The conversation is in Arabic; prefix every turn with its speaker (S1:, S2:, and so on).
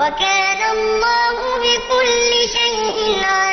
S1: وكان الله بكل شيء عليما